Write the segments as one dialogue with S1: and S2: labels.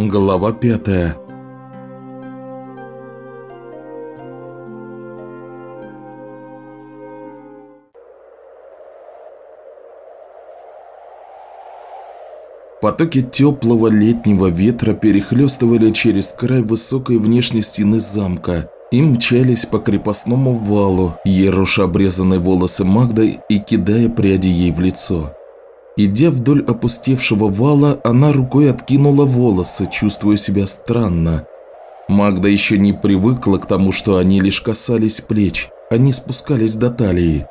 S1: Глава пятая Потоки теплого летнего ветра перехлестывали через край высокой внешней стены замка и мчались по крепостному валу, еруша обрезанные волосы Магды и кидая пряди ей в лицо. Идя вдоль опустевшего вала, она рукой откинула волосы, чувствуя себя странно. Магда еще не привыкла к тому, что они лишь касались плеч, они спускались до талии.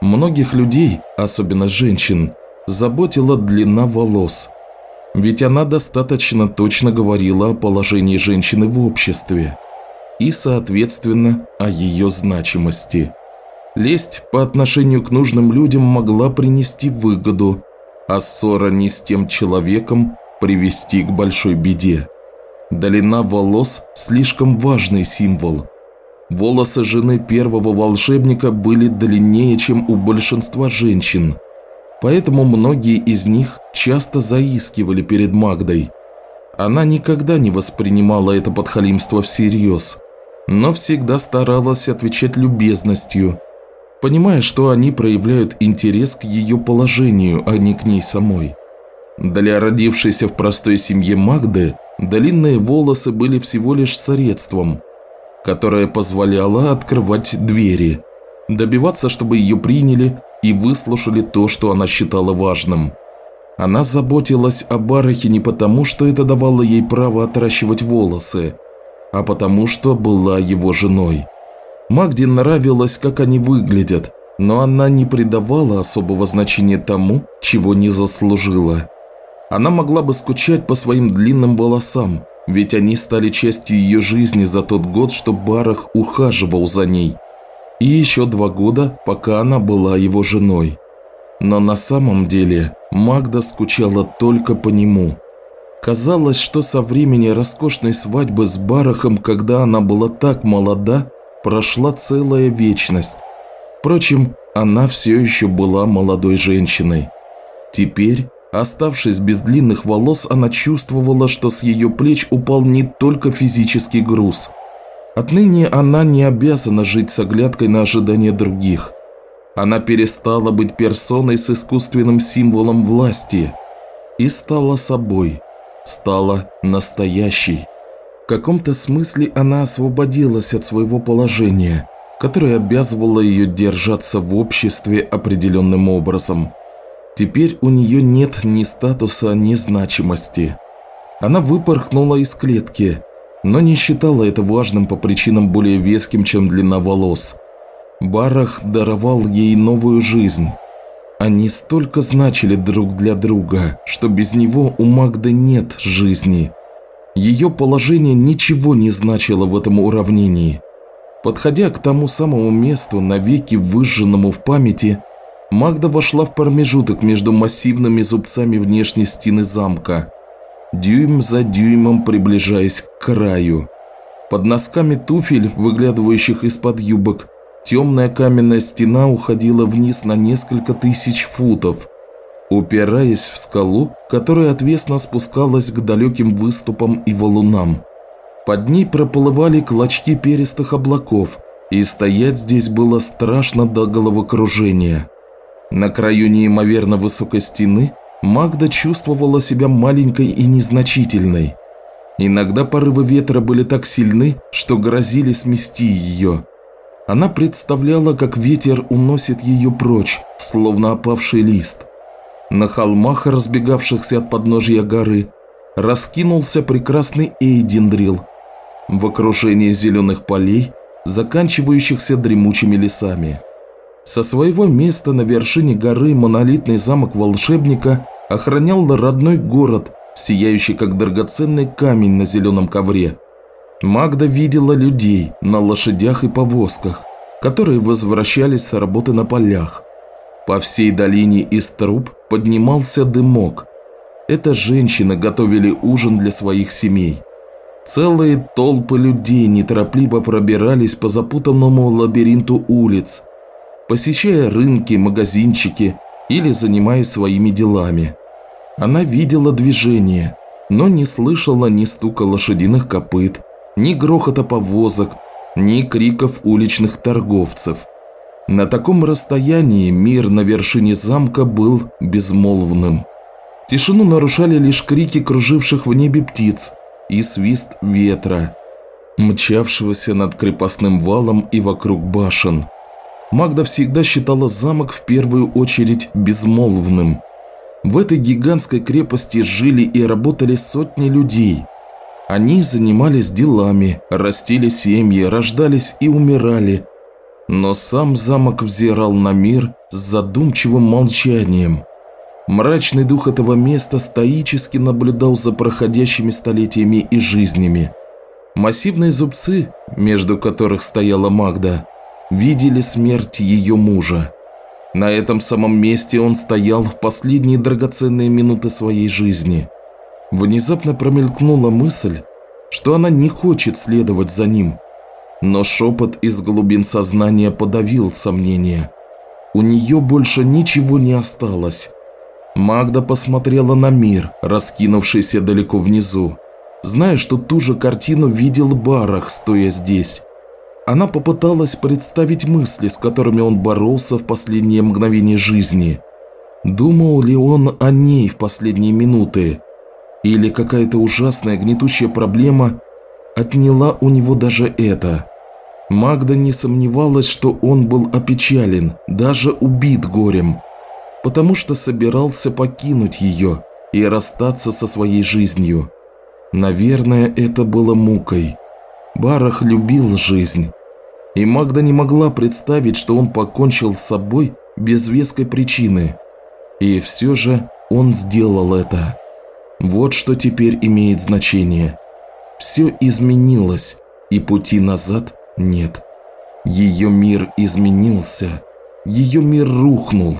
S1: Многих людей, особенно женщин, заботила длина волос – ведь она достаточно точно говорила о положении женщины в обществе и, соответственно, о ее значимости. Лесть по отношению к нужным людям могла принести выгоду, а ссора не с тем человеком привести к большой беде. Длина волос – слишком важный символ. Волосы жены первого волшебника были длиннее, чем у большинства женщин – Поэтому многие из них часто заискивали перед Магдой. Она никогда не воспринимала это подхалимство всерьез, но всегда старалась отвечать любезностью, понимая, что они проявляют интерес к ее положению, а не к ней самой. Для родившейся в простой семье Магды длинные волосы были всего лишь средством, которое позволяло открывать двери, добиваться, чтобы ее приняли и выслушали то, что она считала важным. Она заботилась о Барахе не потому, что это давало ей право отращивать волосы, а потому, что была его женой. Магде нравилось, как они выглядят, но она не придавала особого значения тому, чего не заслужила. Она могла бы скучать по своим длинным волосам, ведь они стали частью ее жизни за тот год, что Барах ухаживал за ней – и еще два года, пока она была его женой. Но на самом деле Магда скучала только по нему. Казалось, что со времени роскошной свадьбы с Барахом, когда она была так молода, прошла целая вечность. Впрочем, она все еще была молодой женщиной. Теперь, оставшись без длинных волос, она чувствовала, что с ее плеч упал не только физический груз – Отныне она не обязана жить с оглядкой на ожидания других. Она перестала быть персоной с искусственным символом власти и стала собой, стала настоящей. Каком-то смысле она освободилась от своего положения, которое обязывало ее держаться в обществе определенным образом. Теперь у нее нет ни статуса, ни значимости. Она выпорхнула из клетки – но не считала это важным по причинам более веским, чем длина волос. Барах даровал ей новую жизнь. Они столько значили друг для друга, что без него у Магды нет жизни. Ее положение ничего не значило в этом уравнении. Подходя к тому самому месту, навеки выжженному в памяти, Магда вошла в промежуток между массивными зубцами внешней стены замка – дюйм за дюймом приближаясь к краю. Под носками туфель, выглядывающих из-под юбок, темная каменная стена уходила вниз на несколько тысяч футов, упираясь в скалу, которая отвесно спускалась к далеким выступам и валунам. Под ней проплывали клочки перистых облаков, и стоять здесь было страшно до головокружения. На краю неимоверно высокой стены Магда чувствовала себя маленькой и незначительной. Иногда порывы ветра были так сильны, что грозили смести ее. Она представляла, как ветер уносит ее прочь, словно опавший лист. На холмах, разбегавшихся от подножья горы, раскинулся прекрасный Эйдендрил в окружении зеленых полей, заканчивающихся дремучими лесами. Со своего места на вершине горы монолитный замок волшебника охранял родной город, сияющий как драгоценный камень на зеленом ковре. Магда видела людей на лошадях и повозках, которые возвращались с работы на полях. По всей долине из труб поднимался дымок. Это женщины готовили ужин для своих семей. Целые толпы людей неторопливо пробирались по запутанному лабиринту улиц, посещая рынки, магазинчики или занимаясь своими делами. Она видела движение, но не слышала ни стука лошадиных копыт, ни грохота повозок, ни криков уличных торговцев. На таком расстоянии мир на вершине замка был безмолвным. Тишину нарушали лишь крики круживших в небе птиц и свист ветра, мчавшегося над крепостным валом и вокруг башен. Магда всегда считала замок в первую очередь безмолвным. В этой гигантской крепости жили и работали сотни людей. Они занимались делами, растили семьи, рождались и умирали. Но сам замок взирал на мир с задумчивым молчанием. Мрачный дух этого места стоически наблюдал за проходящими столетиями и жизнями. Массивные зубцы, между которых стояла Магда, видели смерть ее мужа. На этом самом месте он стоял в последние драгоценные минуты своей жизни. Внезапно промелькнула мысль, что она не хочет следовать за ним. Но шепот из глубин сознания подавил сомнения. У нее больше ничего не осталось. Магда посмотрела на мир, раскинувшийся далеко внизу, зная, что ту же картину видел Барах, стоя здесь. Она попыталась представить мысли, с которыми он боролся в последние мгновения жизни. Думал ли он о ней в последние минуты? Или какая-то ужасная гнетущая проблема отняла у него даже это? Магда не сомневалась, что он был опечален, даже убит горем, потому что собирался покинуть ее и расстаться со своей жизнью. Наверное, это было мукой. Барах любил жизнь, и Магда не могла представить, что он покончил с собой без веской причины. И все же он сделал это. Вот что теперь имеет значение. Все изменилось, и пути назад нет. Ее мир изменился. Ее мир рухнул.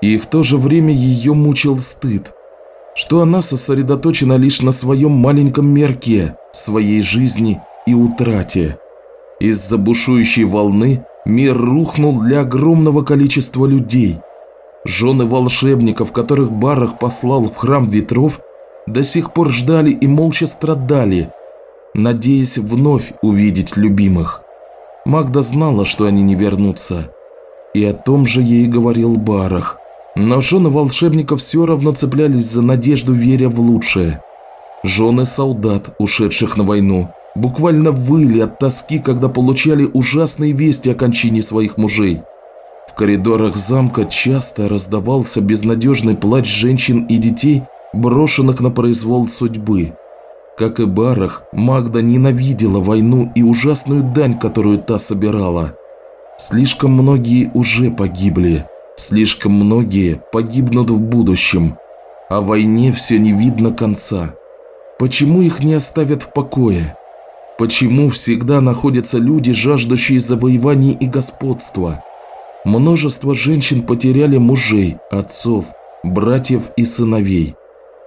S1: И в то же время ее мучил стыд, что она сосредоточена лишь на своем маленьком мерке, своей жизни и утрате. Из-за бушующей волны мир рухнул для огромного количества людей. Жены волшебников, которых Барах послал в храм ветров, до сих пор ждали и молча страдали, надеясь вновь увидеть любимых. Магда знала, что они не вернутся. И о том же ей говорил Барах. Но жены волшебников все равно цеплялись за надежду, веря в лучшее. Жены солдат, ушедших на войну, буквально выли от тоски, когда получали ужасные вести о кончине своих мужей. В коридорах замка часто раздавался безнадежный плач женщин и детей, брошенных на произвол судьбы. Как и Барах, Магда ненавидела войну и ужасную дань, которую та собирала. Слишком многие уже погибли, слишком многие погибнут в будущем, а войне все не видно конца. Почему их не оставят в покое? Почему всегда находятся люди, жаждущие завоеваний и господства? Множество женщин потеряли мужей, отцов, братьев и сыновей.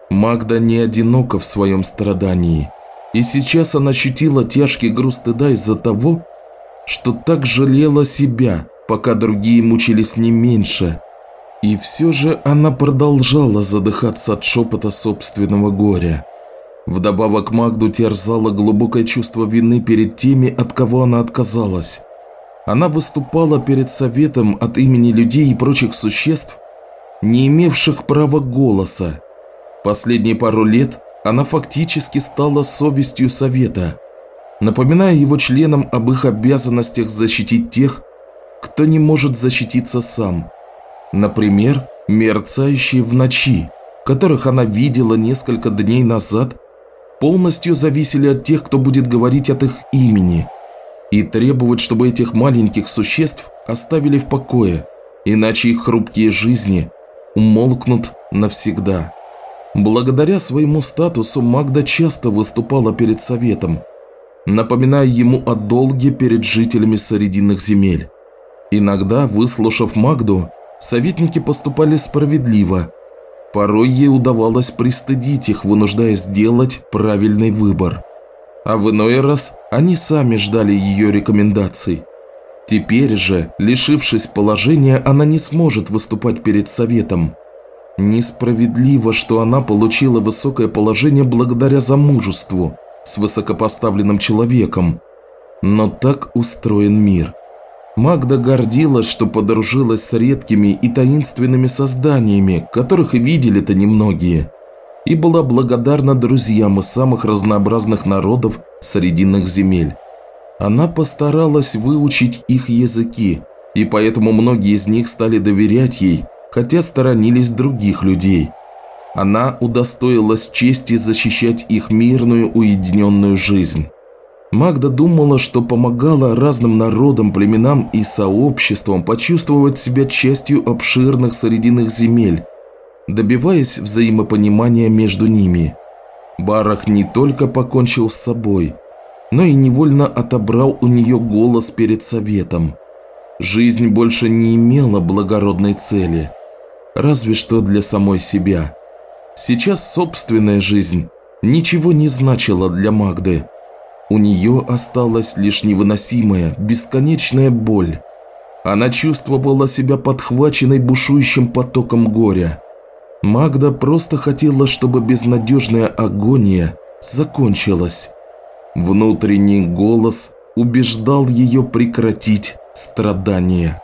S1: Магда не одинока в своем страдании. И сейчас она ощутила тяжкий груз стыда из-за того, что так жалела себя, пока другие мучились не меньше. И все же она продолжала задыхаться от шепота собственного горя. Вдобавок Магду терзало глубокое чувство вины перед теми, от кого она отказалась. Она выступала перед советом от имени людей и прочих существ, не имевших права голоса. Последние пару лет она фактически стала совестью совета, напоминая его членам об их обязанностях защитить тех, кто не может защититься сам. Например, мерцающие в ночи, которых она видела несколько дней назад – полностью зависели от тех, кто будет говорить от их имени, и требовать, чтобы этих маленьких существ оставили в покое, иначе их хрупкие жизни умолкнут навсегда. Благодаря своему статусу Магда часто выступала перед советом, напоминая ему о долге перед жителями Срединных земель. Иногда, выслушав Магду, советники поступали справедливо Порой ей удавалось пристыдить их, вынуждая сделать правильный выбор. А в иной раз они сами ждали ее рекомендаций. Теперь же, лишившись положения, она не сможет выступать перед советом. Несправедливо, что она получила высокое положение благодаря замужеству с высокопоставленным человеком. Но так устроен мир. Магда гордилась, что подружилась с редкими и таинственными созданиями, которых видели-то немногие, и была благодарна друзьям из самых разнообразных народов Срединных земель. Она постаралась выучить их языки, и поэтому многие из них стали доверять ей, хотя сторонились других людей. Она удостоилась чести защищать их мирную уединенную жизнь. Магда думала, что помогала разным народам, племенам и сообществам почувствовать себя частью обширных срединных земель, добиваясь взаимопонимания между ними. Барах не только покончил с собой, но и невольно отобрал у нее голос перед советом. Жизнь больше не имела благородной цели, разве что для самой себя. Сейчас собственная жизнь ничего не значила для Магды – у нее осталась лишь невыносимая, бесконечная боль. Она чувствовала себя подхваченной бушующим потоком горя. Магда просто хотела, чтобы безнадежная агония закончилась. Внутренний голос убеждал ее прекратить страдания.